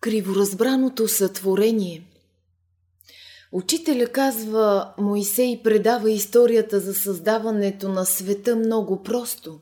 Криворазбраното сътворение Учителя казва, Моисей предава историята за създаването на света много просто.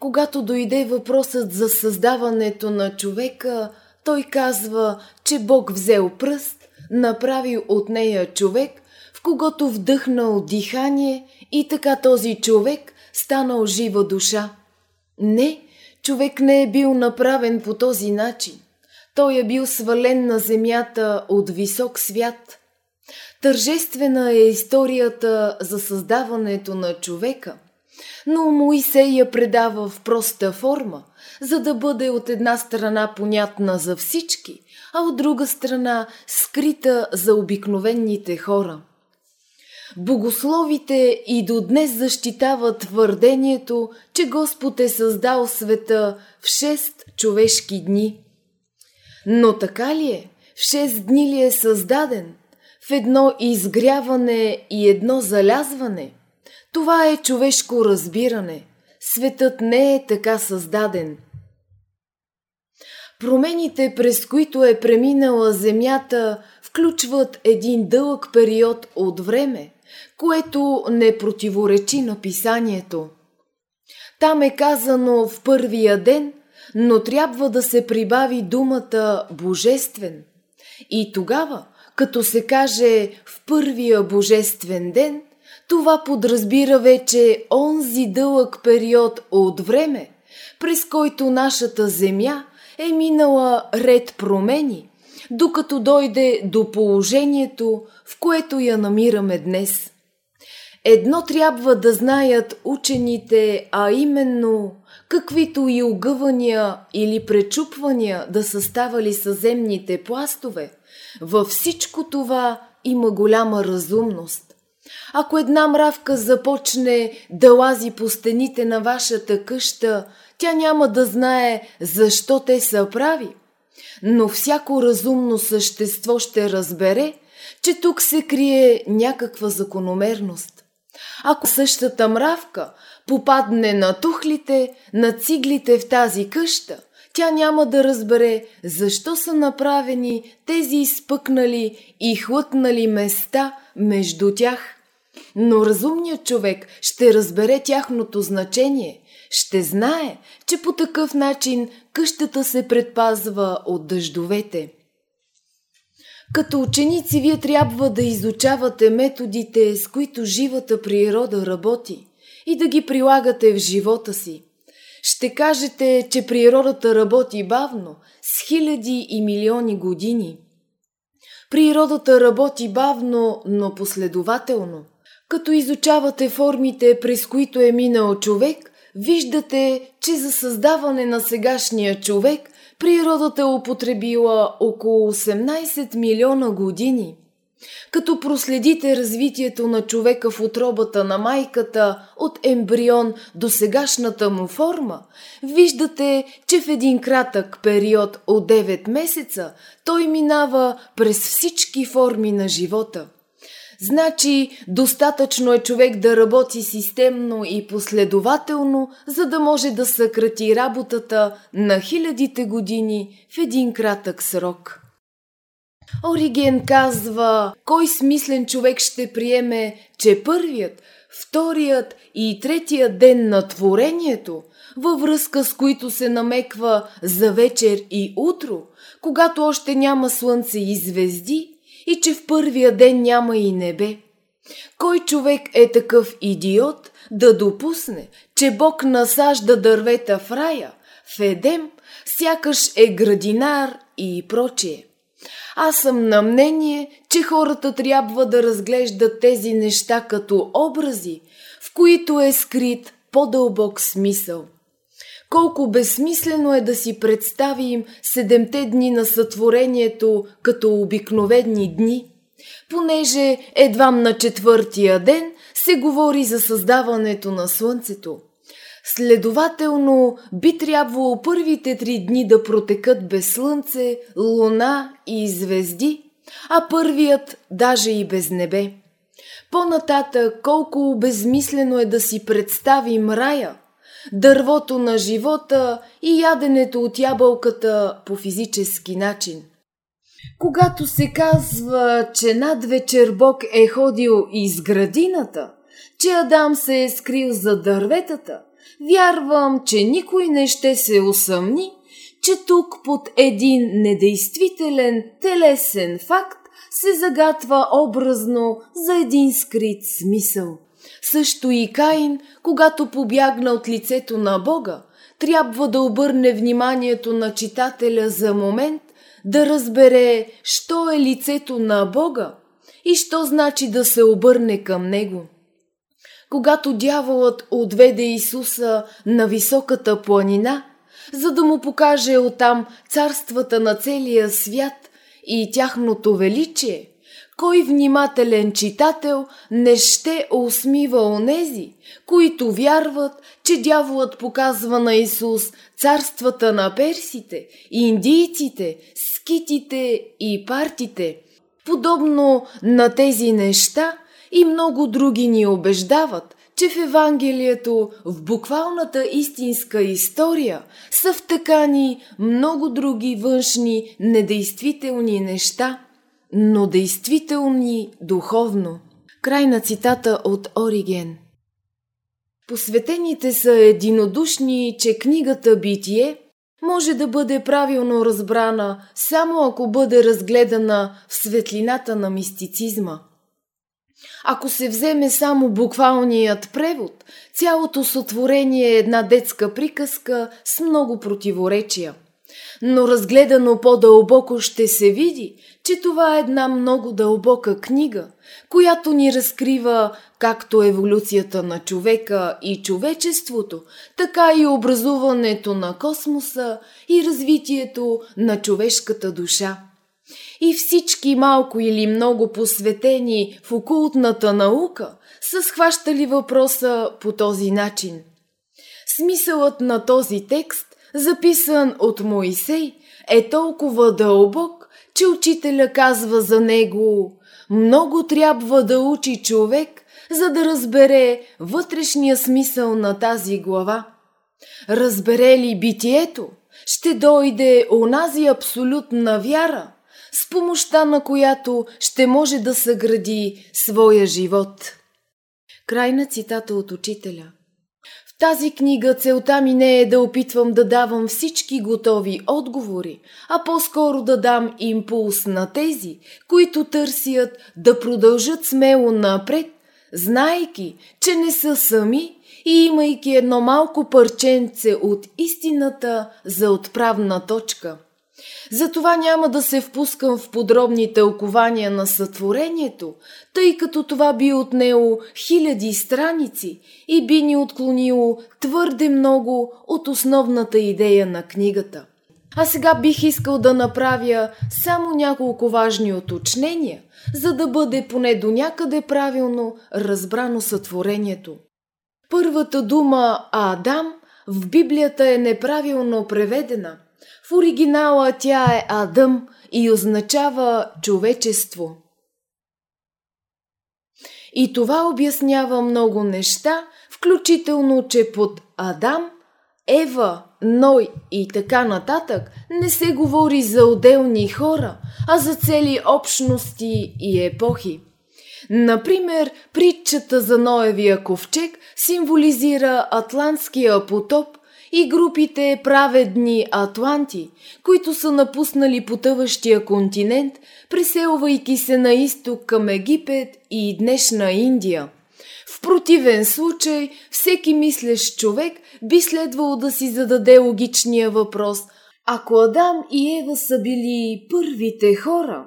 Когато дойде въпросът за създаването на човека, той казва, че Бог взел пръст, направил от нея човек, в когото вдъхнал дихание и така този човек станал жива душа. Не, човек не е бил направен по този начин. Той е бил свален на земята от висок свят. Тържествена е историята за създаването на човека, но Моисей я предава в проста форма, за да бъде от една страна понятна за всички, а от друга страна скрита за обикновените хора. Богословите и до днес защитават твърдението, че Господ е създал света в шест човешки дни – но така ли е? В шест дни ли е създаден? В едно изгряване и едно залязване? Това е човешко разбиране. Светът не е така създаден. Промените, през които е преминала Земята, включват един дълъг период от време, което не противоречи на писанието. Там е казано в първия ден – но трябва да се прибави думата Божествен. И тогава, като се каже в първия Божествен ден, това подразбира вече онзи дълъг период от време, през който нашата земя е минала ред промени, докато дойде до положението, в което я намираме днес. Едно трябва да знаят учените, а именно каквито и огъвания или пречупвания да са ставали съземните пластове, във всичко това има голяма разумност. Ако една мравка започне да лази по стените на вашата къща, тя няма да знае защо те са прави. Но всяко разумно същество ще разбере, че тук се крие някаква закономерност. Ако същата мравка попадне на тухлите, на циглите в тази къща, тя няма да разбере защо са направени тези изпъкнали и хлътнали места между тях. Но разумният човек ще разбере тяхното значение, ще знае, че по такъв начин къщата се предпазва от дъждовете. Като ученици вие трябва да изучавате методите, с които живата природа работи и да ги прилагате в живота си. Ще кажете, че природата работи бавно, с хиляди и милиони години. Природата работи бавно, но последователно. Като изучавате формите, през които е минал човек, виждате, че за създаване на сегашния човек природата е употребила около 18 милиона години. Като проследите развитието на човека в отробата на майката от ембрион до сегашната му форма, виждате, че в един кратък период от 9 месеца той минава през всички форми на живота. Значи, достатъчно е човек да работи системно и последователно, за да може да съкрати работата на хилядите години в един кратък срок. Ориген казва, кой смислен човек ще приеме, че първият, вторият и третият ден на творението, във връзка с които се намеква за вечер и утро, когато още няма слънце и звезди, и че в първия ден няма и небе. Кой човек е такъв идиот да допусне, че Бог насажда дървета в рая, в Едем, сякаш е градинар и прочие? Аз съм на мнение, че хората трябва да разглеждат тези неща като образи, в които е скрит по-дълбок смисъл. Колко безсмислено е да си представим седемте дни на сътворението като обикновени дни, понеже едвам на четвъртия ден се говори за създаването на Слънцето – Следователно, би трябвало първите три дни да протекат без слънце, луна и звезди, а първият даже и без небе. По-нататък, колко безмислено е да си представим рая, дървото на живота и яденето от ябълката по физически начин. Когато се казва, че над вечер Бог е ходил из градината, че Адам се е скрил за дърветата, вярвам, че никой не ще се усъмни, че тук под един недействителен телесен факт се загатва образно за един скрит смисъл. Също и Каин, когато побягна от лицето на Бога, трябва да обърне вниманието на читателя за момент да разбере, що е лицето на Бога и що значи да се обърне към Него. Когато дяволът отведе Исуса на високата планина, за да му покаже оттам царствата на целия свят и тяхното величие, кой внимателен читател не ще усмива онези, които вярват, че дяволът показва на Исус царствата на персите, индийците, скитите и партите. Подобно на тези неща и много други ни убеждават, че в Евангелието, в буквалната истинска история, са втъкани много други външни, недействителни неща, но действителни духовно. Край на цитата от Ориген. Посветените са единодушни, че книгата Битие може да бъде правилно разбрана само ако бъде разгледана в светлината на мистицизма. Ако се вземе само буквалният превод, цялото сътворение е една детска приказка с много противоречия. Но разгледано по-дълбоко ще се види, че това е една много дълбока книга, която ни разкрива както еволюцията на човека и човечеството, така и образуването на космоса и развитието на човешката душа. И всички малко или много посветени в окултната наука са схващали въпроса по този начин. Смисълът на този текст, записан от Моисей, е толкова дълбок, че учителя казва за него много трябва да учи човек, за да разбере вътрешния смисъл на тази глава. Разбере ли битието, ще дойде онази абсолютна вяра, с помощта на която ще може да съгради своя живот. Край на цитата от учителя – тази книга целта ми не е да опитвам да давам всички готови отговори, а по-скоро да дам импулс на тези, които търсят да продължат смело напред, знайки, че не са сами и имайки едно малко парченце от истината за отправна точка – затова няма да се впускам в подробни тълкования на сътворението, тъй като това би отнело хиляди страници и би ни отклонило твърде много от основната идея на книгата. А сега бих искал да направя само няколко важни уточнения, за да бъде поне до някъде правилно разбрано сътворението. Първата дума Адам в Библията е неправилно преведена – в оригинала тя е Адъм и означава човечество. И това обяснява много неща, включително, че под Адам, Ева, Ной и така нататък не се говори за отделни хора, а за цели общности и епохи. Например, притчата за Ноевия ковчег символизира атлантския потоп и групите праведни атланти, които са напуснали потъващия континент, преселвайки се на изток към Египет и днешна Индия. В противен случай, всеки мислещ човек би следвало да си зададе логичния въпрос – ако Адам и Ева са били първите хора,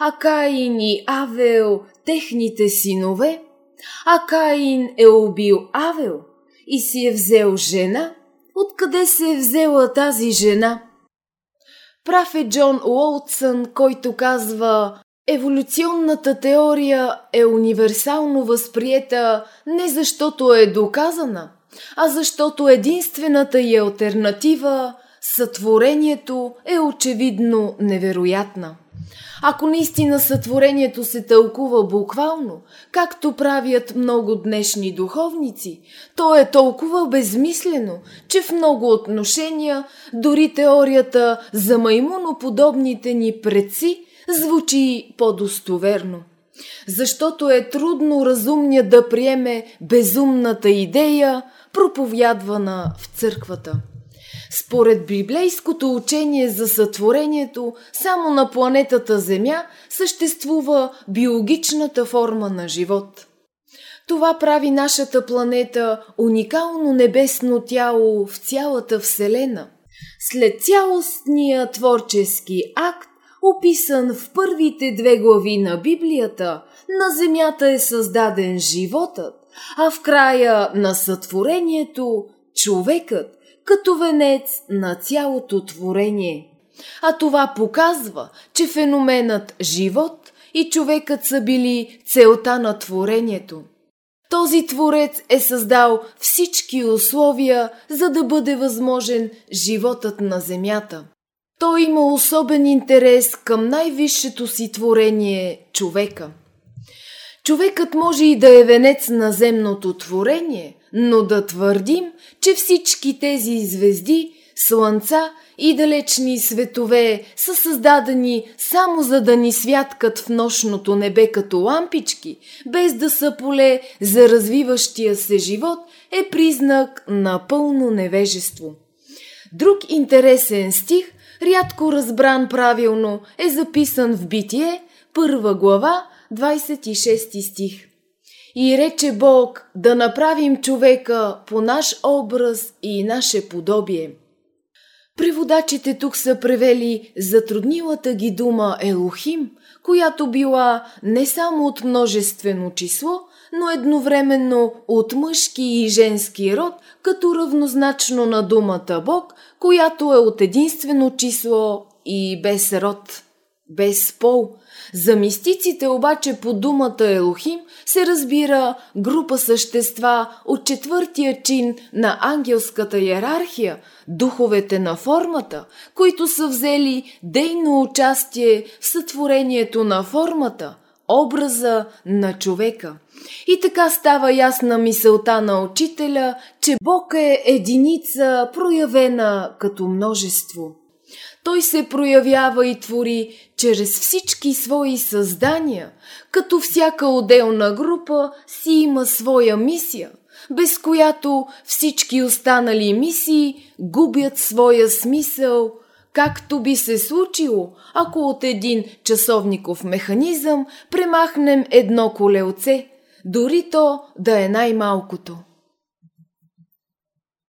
а Каин и Авел техните синове, а Каин е убил Авел и си е взел жена, Откъде се е взела тази жена? Прав е Джон Уолтсън, който казва Еволюционната теория е универсално възприета не защото е доказана, а защото единствената й альтернатива, сътворението, е очевидно невероятна. Ако наистина сътворението се тълкува буквално, както правят много днешни духовници, то е толкова безмислено, че в много отношения дори теорията за маймуноподобните ни предци звучи по-достоверно. Защото е трудно разумният да приеме безумната идея, проповядвана в църквата. Според библейското учение за сътворението, само на планетата Земя съществува биологичната форма на живот. Това прави нашата планета уникално небесно тяло в цялата Вселена. След цялостния творчески акт, описан в първите две глави на Библията, на Земята е създаден животът, а в края на сътворението човекът като венец на цялото творение. А това показва, че феноменът живот и човекът са били целта на творението. Този творец е създал всички условия, за да бъде възможен животът на Земята. Той има особен интерес към най-висшето си творение – човека. Човекът може и да е венец на земното творение, но да твърдим, че всички тези звезди, слънца и далечни светове са създадени само за да ни святкат в нощното небе като лампички, без да са поле за развиващия се живот, е признак на пълно невежество. Друг интересен стих, рядко разбран правилно, е записан в Битие, първа глава, 26 стих. И рече Бог да направим човека по наш образ и наше подобие. Преводачите тук са превели затруднилата ги дума Елохим, която била не само от множествено число, но едновременно от мъжки и женски род, като равнозначно на думата Бог, която е от единствено число и без род, без пол – за мистиците обаче по думата Елохим се разбира група същества от четвъртия чин на ангелската иерархия, духовете на формата, които са взели дейно участие в сътворението на формата, образа на човека. И така става ясна мисълта на учителя, че Бог е единица, проявена като множество. Той се проявява и твори чрез всички свои създания, като всяка отделна група си има своя мисия, без която всички останали мисии губят своя смисъл, както би се случило, ако от един часовников механизъм премахнем едно колелце, дори то да е най-малкото.